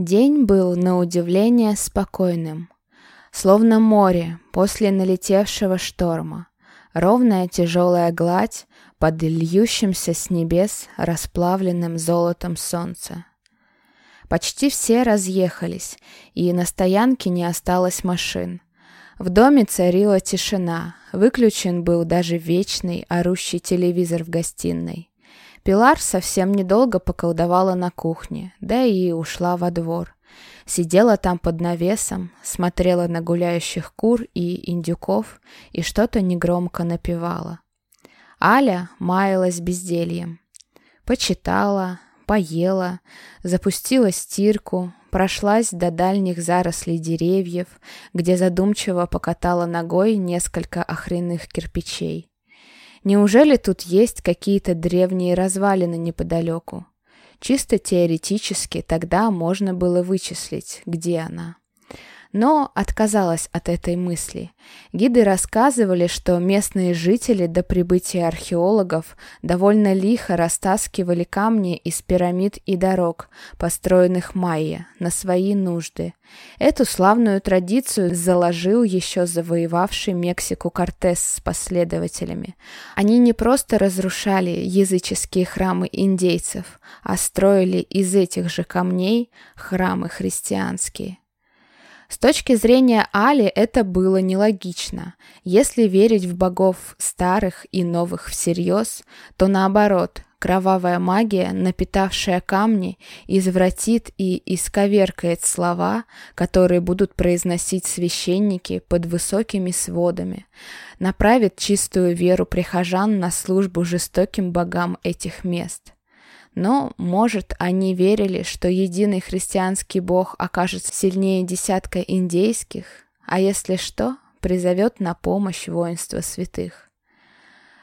День был, на удивление, спокойным. Словно море после налетевшего шторма. Ровная тяжелая гладь под льющимся с небес расплавленным золотом солнца. Почти все разъехались, и на стоянке не осталось машин. В доме царила тишина, выключен был даже вечный орущий телевизор в гостиной. Пилар совсем недолго поколдовала на кухне, да и ушла во двор. Сидела там под навесом, смотрела на гуляющих кур и индюков и что-то негромко напевала. Аля маялась бездельем. Почитала, поела, запустила стирку, прошлась до дальних зарослей деревьев, где задумчиво покатала ногой несколько охренных кирпичей. Неужели тут есть какие-то древние развалины неподалеку? Чисто теоретически тогда можно было вычислить, где она но отказалась от этой мысли. Гиды рассказывали, что местные жители до прибытия археологов довольно лихо растаскивали камни из пирамид и дорог, построенных майя, на свои нужды. Эту славную традицию заложил еще завоевавший Мексику Кортес с последователями. Они не просто разрушали языческие храмы индейцев, а строили из этих же камней храмы христианские. С точки зрения Али это было нелогично. Если верить в богов старых и новых всерьез, то наоборот, кровавая магия, напитавшая камни, извратит и исковеркает слова, которые будут произносить священники под высокими сводами, направит чистую веру прихожан на службу жестоким богам этих мест – но, может, они верили, что единый христианский бог окажется сильнее десятка индейских, а если что, призовет на помощь воинство святых.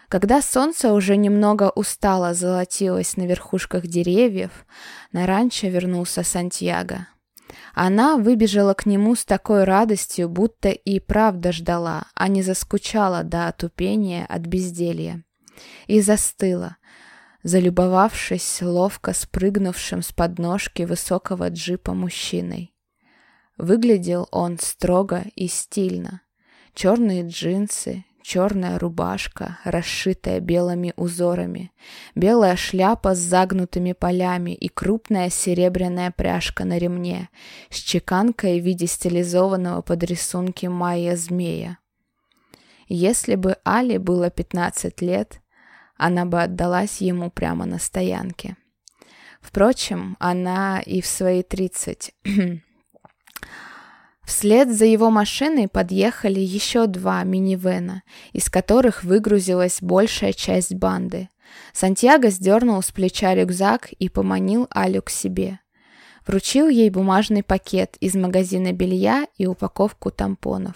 Когда солнце уже немного устало золотилось на верхушках деревьев, на ранчо вернулся Сантьяго. Она выбежала к нему с такой радостью, будто и правда ждала, а не заскучала до отупения от безделья. И застыла, залюбовавшись ловко спрыгнувшим с подножки высокого джипа мужчиной. Выглядел он строго и стильно. Черные джинсы, черная рубашка, расшитая белыми узорами, белая шляпа с загнутыми полями и крупная серебряная пряжка на ремне с чеканкой в виде стилизованного под рисунки майя-змея. Если бы Али было 15 лет, она бы отдалась ему прямо на стоянке. Впрочем, она и в свои тридцать. Вслед за его машиной подъехали еще два минивэна, из которых выгрузилась большая часть банды. Сантьяго сдернул с плеча рюкзак и поманил Алю к себе. Вручил ей бумажный пакет из магазина белья и упаковку тампонов.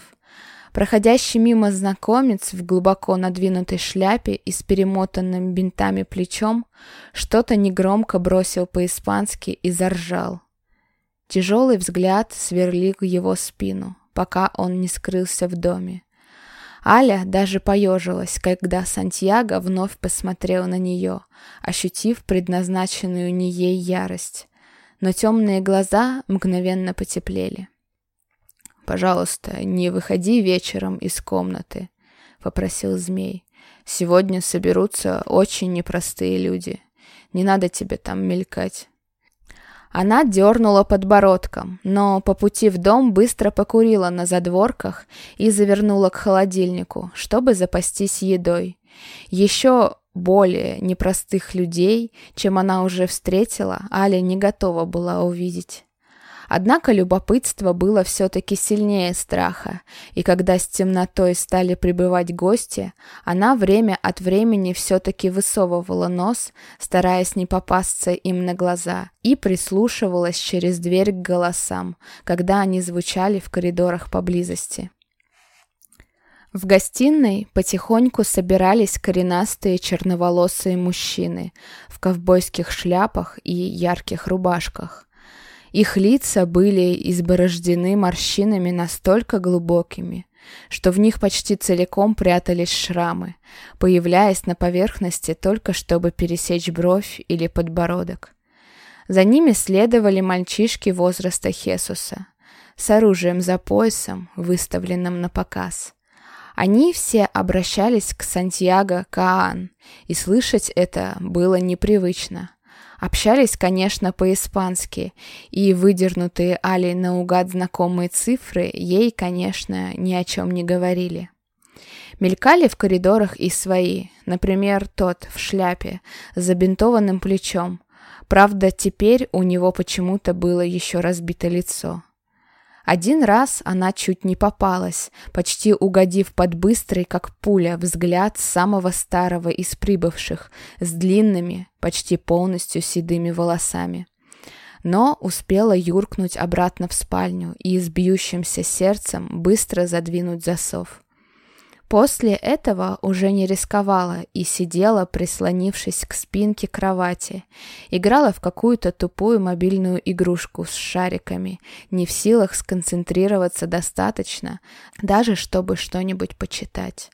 Проходящий мимо знакомец в глубоко надвинутой шляпе и с перемотанным бинтами плечом что-то негромко бросил по-испански и заржал. Тяжелый взгляд сверлил его спину, пока он не скрылся в доме. Аля даже поежилась, когда Сантьяго вновь посмотрел на нее, ощутив предназначенную не ей ярость. Но темные глаза мгновенно потеплели. «Пожалуйста, не выходи вечером из комнаты», — попросил змей. «Сегодня соберутся очень непростые люди. Не надо тебе там мелькать». Она дернула подбородком, но по пути в дом быстро покурила на задворках и завернула к холодильнику, чтобы запастись едой. Еще более непростых людей, чем она уже встретила, Аля не готова была увидеть. Однако любопытство было все-таки сильнее страха, и когда с темнотой стали прибывать гости, она время от времени все-таки высовывала нос, стараясь не попасться им на глаза, и прислушивалась через дверь к голосам, когда они звучали в коридорах поблизости. В гостиной потихоньку собирались коренастые черноволосые мужчины в ковбойских шляпах и ярких рубашках. Их лица были изборождены морщинами настолько глубокими, что в них почти целиком прятались шрамы, появляясь на поверхности только чтобы пересечь бровь или подбородок. За ними следовали мальчишки возраста Хесуса, с оружием за поясом, выставленным на показ. Они все обращались к Сантьяго Каан, и слышать это было непривычно. Общались, конечно, по-испански, и выдернутые Али наугад знакомые цифры ей, конечно, ни о чем не говорили. Мелькали в коридорах и свои, например, тот в шляпе, с забинтованным плечом. Правда, теперь у него почему-то было еще разбито лицо. Один раз она чуть не попалась, почти угодив под быстрый, как пуля, взгляд самого старого из прибывших, с длинными, почти полностью седыми волосами. Но успела юркнуть обратно в спальню и с бьющимся сердцем быстро задвинуть засов. После этого уже не рисковала и сидела, прислонившись к спинке кровати. Играла в какую-то тупую мобильную игрушку с шариками, не в силах сконцентрироваться достаточно, даже чтобы что-нибудь почитать.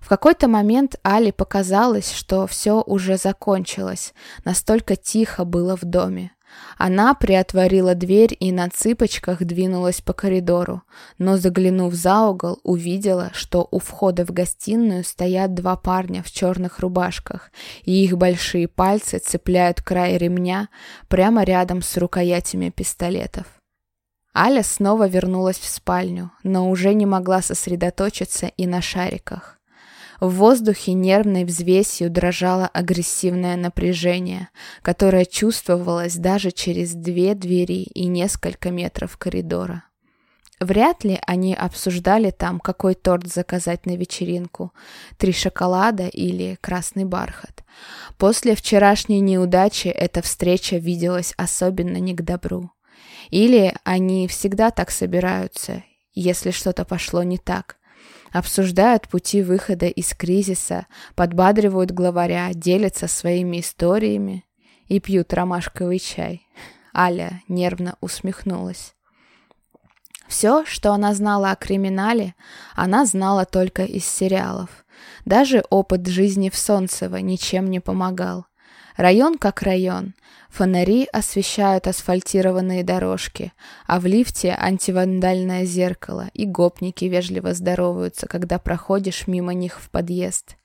В какой-то момент Али показалось, что все уже закончилось, настолько тихо было в доме. Она приотворила дверь и на цыпочках двинулась по коридору, но, заглянув за угол, увидела, что у входа в гостиную стоят два парня в черных рубашках, и их большие пальцы цепляют край ремня прямо рядом с рукоятями пистолетов. Аля снова вернулась в спальню, но уже не могла сосредоточиться и на шариках. В воздухе нервной взвесью дрожало агрессивное напряжение, которое чувствовалось даже через две двери и несколько метров коридора. Вряд ли они обсуждали там, какой торт заказать на вечеринку, три шоколада или красный бархат. После вчерашней неудачи эта встреча виделась особенно не к добру. Или они всегда так собираются, если что-то пошло не так обсуждают пути выхода из кризиса, подбадривают главаря, делятся своими историями и пьют ромашковый чай. Аля нервно усмехнулась. Все, что она знала о криминале, она знала только из сериалов. Даже опыт жизни в Солнцево ничем не помогал. Район как район. Фонари освещают асфальтированные дорожки, а в лифте антивандальное зеркало, и гопники вежливо здороваются, когда проходишь мимо них в подъезд.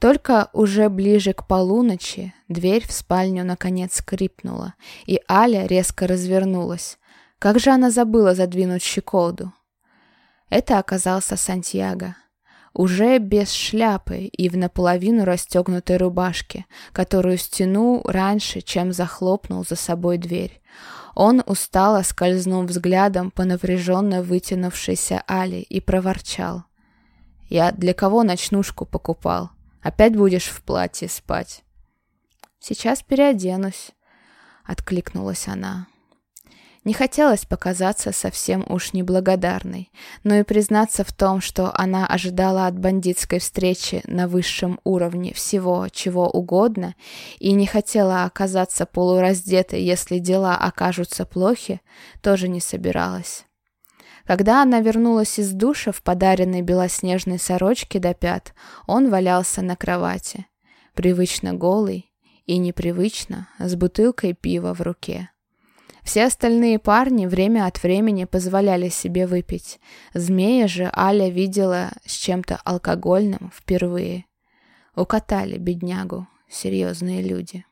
Только уже ближе к полуночи дверь в спальню наконец скрипнула, и Аля резко развернулась. Как же она забыла задвинуть щеколду? Это оказался Сантьяго уже без шляпы и в наполовину расстегнутой рубашке, которую стянул раньше, чем захлопнул за собой дверь. Он устало скользнул взглядом по напряженно вытянувшейся Али и проворчал. «Я для кого ночнушку покупал? Опять будешь в платье спать?» «Сейчас переоденусь», — откликнулась она. Не хотелось показаться совсем уж неблагодарной, но и признаться в том, что она ожидала от бандитской встречи на высшем уровне всего, чего угодно, и не хотела оказаться полураздетой, если дела окажутся плохи, тоже не собиралась. Когда она вернулась из душа в подаренной белоснежной сорочке до пят, он валялся на кровати, привычно голый и непривычно, с бутылкой пива в руке. Все остальные парни время от времени позволяли себе выпить. Змея же Аля видела с чем-то алкогольным впервые. Укатали беднягу серьезные люди.